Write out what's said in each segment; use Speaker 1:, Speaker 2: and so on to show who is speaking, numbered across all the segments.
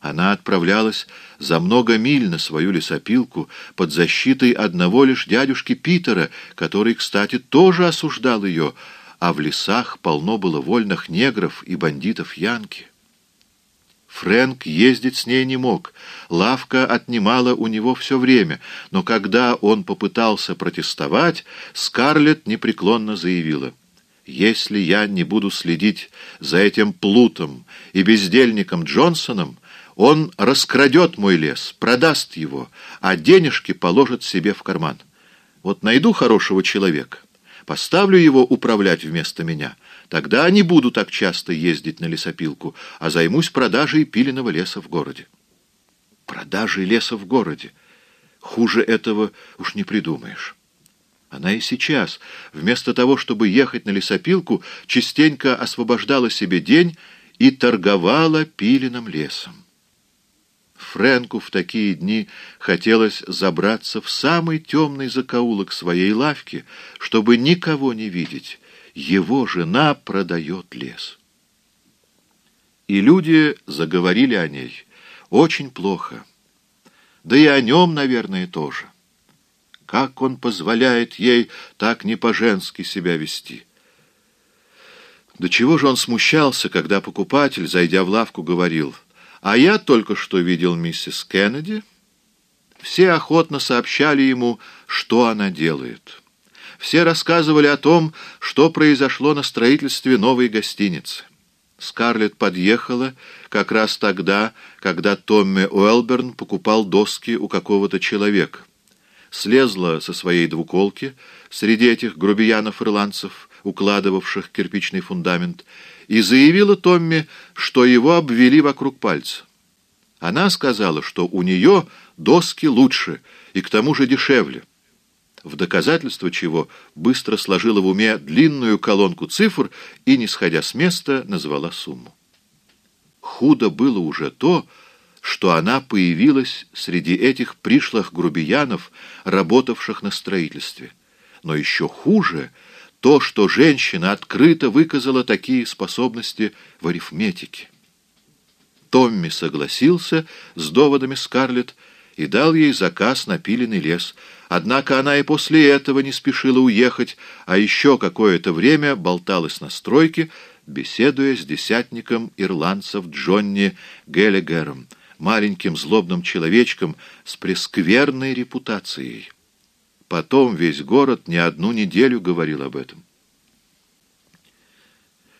Speaker 1: Она отправлялась за много миль на свою лесопилку под защитой одного лишь дядюшки Питера, который, кстати, тоже осуждал ее, а в лесах полно было вольных негров и бандитов Янки. Фрэнк ездить с ней не мог. Лавка отнимала у него все время, но когда он попытался протестовать, Скарлетт непреклонно заявила, «Если я не буду следить за этим плутом и бездельником Джонсоном, он раскрадет мой лес, продаст его, а денежки положит себе в карман. Вот найду хорошего человека, поставлю его управлять вместо меня, тогда не буду так часто ездить на лесопилку, а займусь продажей пиленного леса в городе. Продажей леса в городе. Хуже этого уж не придумаешь. Она и сейчас, вместо того, чтобы ехать на лесопилку, частенько освобождала себе день и торговала пиленным лесом. Фрэнку в такие дни хотелось забраться в самый темный закоулок своей лавки, чтобы никого не видеть. Его жена продает лес. И люди заговорили о ней очень плохо. Да и о нем, наверное, тоже. Как он позволяет ей так не по-женски себя вести? До чего же он смущался, когда покупатель, зайдя в лавку, говорил — а я только что видел миссис Кеннеди. Все охотно сообщали ему, что она делает. Все рассказывали о том, что произошло на строительстве новой гостиницы. Скарлетт подъехала как раз тогда, когда Томми Уэлберн покупал доски у какого-то человека. Слезла со своей двуколки среди этих грубиянов-ирландцев, укладывавших кирпичный фундамент, и заявила Томми, что его обвели вокруг пальца. Она сказала, что у нее доски лучше и к тому же дешевле. В доказательство чего быстро сложила в уме длинную колонку цифр и, не сходя с места, назвала сумму. Худо было уже то, что она появилась среди этих пришлых грубиянов, работавших на строительстве. Но еще хуже — то, что женщина открыто выказала такие способности в арифметике. Томми согласился с доводами Скарлетт и дал ей заказ на пиленный лес, однако она и после этого не спешила уехать, а еще какое-то время болталась на стройке, беседуя с десятником ирландцев Джонни Геллигером, маленьким злобным человечком с прескверной репутацией. Потом весь город не одну неделю говорил об этом.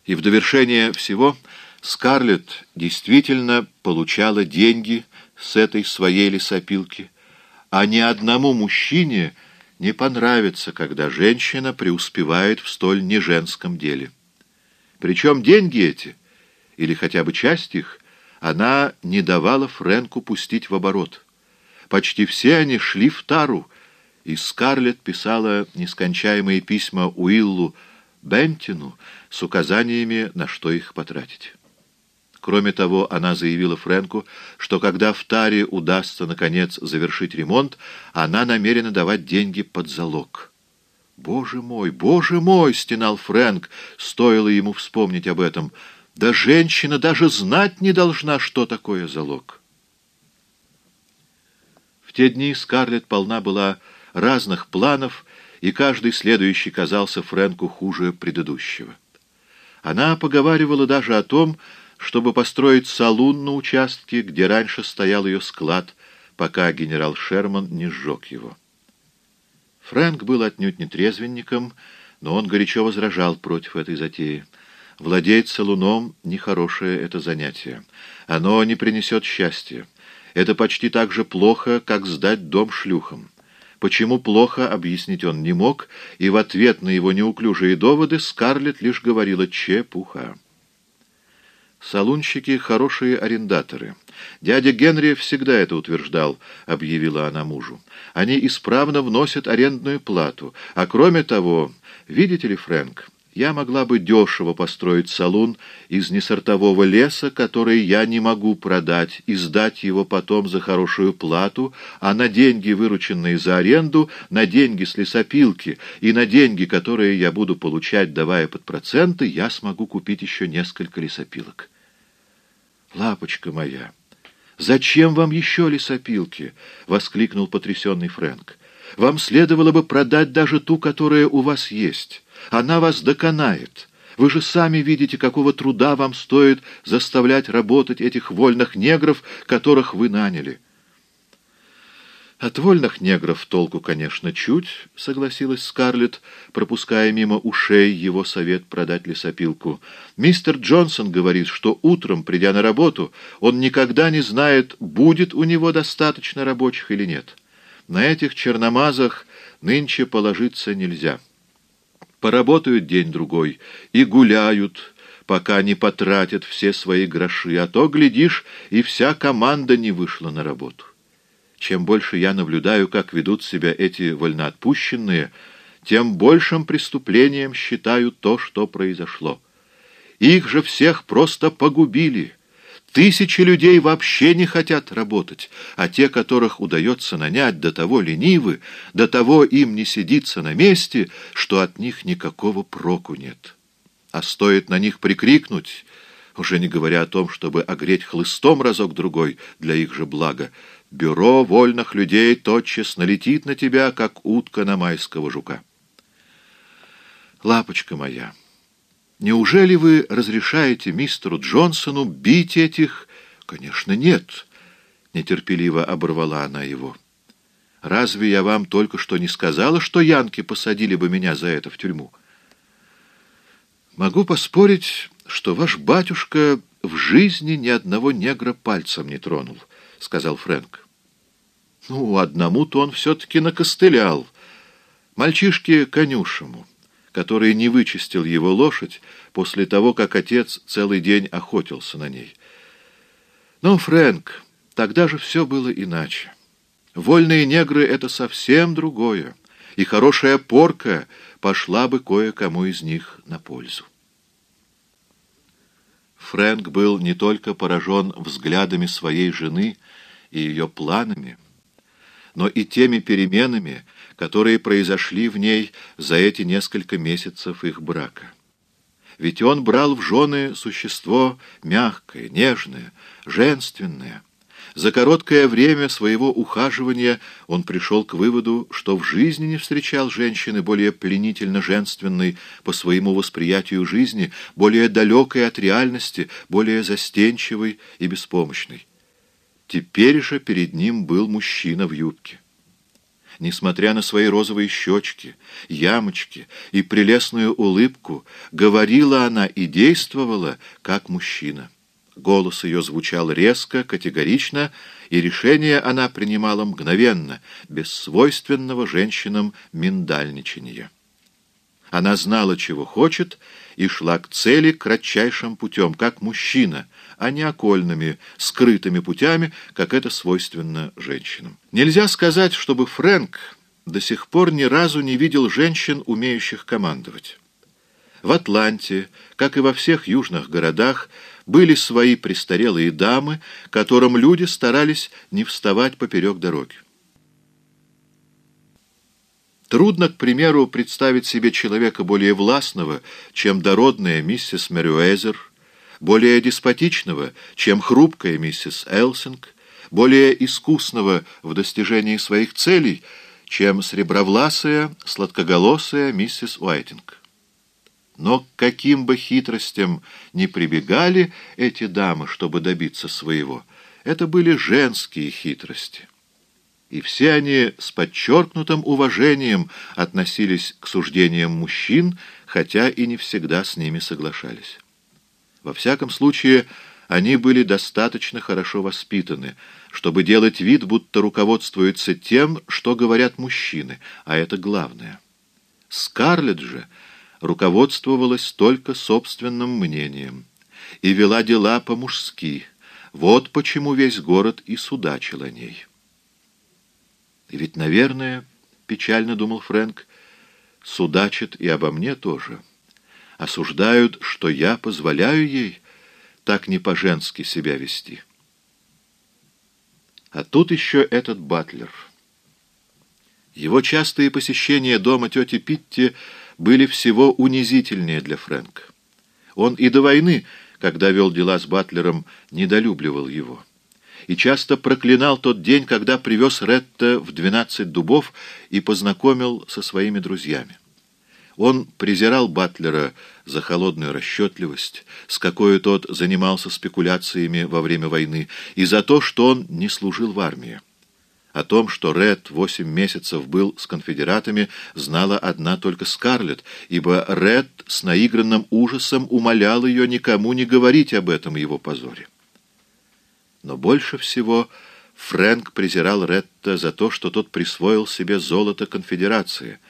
Speaker 1: И в довершение всего Скарлетт действительно получала деньги с этой своей лесопилки, а ни одному мужчине не понравится, когда женщина преуспевает в столь неженском деле. Причем деньги эти, или хотя бы часть их, она не давала Фрэнку пустить в оборот. Почти все они шли в тару, и Скарлетт писала нескончаемые письма Уиллу Бентину с указаниями, на что их потратить. Кроме того, она заявила Фрэнку, что когда в Таре удастся, наконец, завершить ремонт, она намерена давать деньги под залог. «Боже мой, боже мой!» — стенал Фрэнк, стоило ему вспомнить об этом. «Да женщина даже знать не должна, что такое залог». В те дни Скарлетт полна была разных планов, и каждый следующий казался Фрэнку хуже предыдущего. Она поговаривала даже о том, чтобы построить салун на участке, где раньше стоял ее склад, пока генерал Шерман не сжег его. Фрэнк был отнюдь не трезвенником, но он горячо возражал против этой затеи. Владеть салуном — нехорошее это занятие. Оно не принесет счастья. Это почти так же плохо, как сдать дом шлюхам. Почему плохо, объяснить он не мог, и в ответ на его неуклюжие доводы Скарлетт лишь говорила «чепуха». «Салунщики — хорошие арендаторы. Дядя Генри всегда это утверждал», — объявила она мужу. «Они исправно вносят арендную плату. А кроме того, видите ли, Фрэнк, я могла бы дешево построить салун из несортового леса, который я не могу продать, и сдать его потом за хорошую плату, а на деньги, вырученные за аренду, на деньги с лесопилки и на деньги, которые я буду получать, давая под проценты, я смогу купить еще несколько лесопилок. Лапочка моя, «Зачем вам еще лесопилки?» — воскликнул потрясенный Фрэнк. «Вам следовало бы продать даже ту, которая у вас есть. Она вас доконает. Вы же сами видите, какого труда вам стоит заставлять работать этих вольных негров, которых вы наняли». «От вольных негров толку, конечно, чуть», — согласилась Скарлетт, пропуская мимо ушей его совет продать лесопилку. «Мистер Джонсон говорит, что утром, придя на работу, он никогда не знает, будет у него достаточно рабочих или нет. На этих черномазах нынче положиться нельзя. Поработают день-другой и гуляют, пока не потратят все свои гроши, а то, глядишь, и вся команда не вышла на работу». Чем больше я наблюдаю, как ведут себя эти вольноотпущенные, тем большим преступлением считаю то, что произошло. Их же всех просто погубили. Тысячи людей вообще не хотят работать, а те, которых удается нанять, до того ленивы, до того им не сидится на месте, что от них никакого проку нет. А стоит на них прикрикнуть, уже не говоря о том, чтобы огреть хлыстом разок-другой для их же блага, бюро вольных людей тотчас налетит на тебя, как утка на майского жука. Лапочка моя, неужели вы разрешаете мистеру Джонсону бить этих... Конечно, нет, — нетерпеливо оборвала она его. Разве я вам только что не сказала, что янки посадили бы меня за это в тюрьму? Могу поспорить, что ваш батюшка в жизни ни одного негра пальцем не тронул. — сказал Фрэнк. «Ну, одному-то он все-таки накостылял. Мальчишке конюшему, который не вычистил его лошадь после того, как отец целый день охотился на ней. Но, Фрэнк, тогда же все было иначе. Вольные негры — это совсем другое, и хорошая порка пошла бы кое-кому из них на пользу. Фрэнк был не только поражен взглядами своей жены и ее планами, но и теми переменами, которые произошли в ней за эти несколько месяцев их брака. Ведь он брал в жены существо мягкое, нежное, женственное. За короткое время своего ухаживания он пришел к выводу, что в жизни не встречал женщины более пленительно женственной по своему восприятию жизни, более далекой от реальности, более застенчивой и беспомощной. Теперь же перед ним был мужчина в юбке. Несмотря на свои розовые щечки, ямочки и прелестную улыбку, говорила она и действовала, как мужчина. Голос ее звучал резко, категорично, и решение она принимала мгновенно, без свойственного женщинам миндальничания. Она знала, чего хочет, и шла к цели кратчайшим путем, как мужчина, а не окольными, скрытыми путями, как это свойственно женщинам. Нельзя сказать, чтобы Фрэнк до сих пор ни разу не видел женщин, умеющих командовать. В Атланте, как и во всех южных городах, были свои престарелые дамы, которым люди старались не вставать поперек дороги. Трудно, к примеру, представить себе человека более властного, чем дородная миссис Мерюэзер, более деспотичного, чем хрупкая миссис Элсинг, более искусного в достижении своих целей, чем сребровласая, сладкоголосая миссис Уайтинг. Но к каким бы хитростям не прибегали эти дамы, чтобы добиться своего, это были женские хитрости и все они с подчеркнутым уважением относились к суждениям мужчин, хотя и не всегда с ними соглашались. Во всяком случае, они были достаточно хорошо воспитаны, чтобы делать вид, будто руководствуются тем, что говорят мужчины, а это главное. Скарлетт же руководствовалась только собственным мнением и вела дела по-мужски. Вот почему весь город и судачил о ней. Ведь, наверное, печально думал Фрэнк, судачат и обо мне тоже. Осуждают, что я позволяю ей так не по-женски себя вести. А тут еще этот батлер. Его частые посещения дома тети Питти были всего унизительнее для Фрэнка. Он и до войны, когда вел дела с батлером, недолюбливал его. И часто проклинал тот день, когда привез Ретта в двенадцать дубов и познакомил со своими друзьями. Он презирал Батлера за холодную расчетливость, с какой тот занимался спекуляциями во время войны, и за то, что он не служил в армии. О том, что Ред восемь месяцев был с конфедератами, знала одна только Скарлетт, ибо Ред с наигранным ужасом умолял ее никому не говорить об этом его позоре. Но больше всего Фрэнк презирал Ретта за то, что тот присвоил себе золото конфедерации,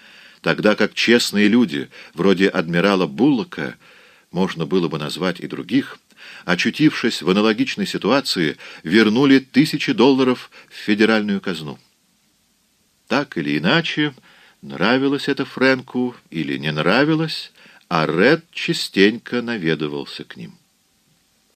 Speaker 1: тогда как честные люди, вроде адмирала Буллока, можно было бы назвать и других, очутившись в аналогичной ситуации, вернули тысячи долларов в федеральную казну. Так или иначе, нравилось это Фрэнку или не нравилось, а Ред частенько наведывался к ним.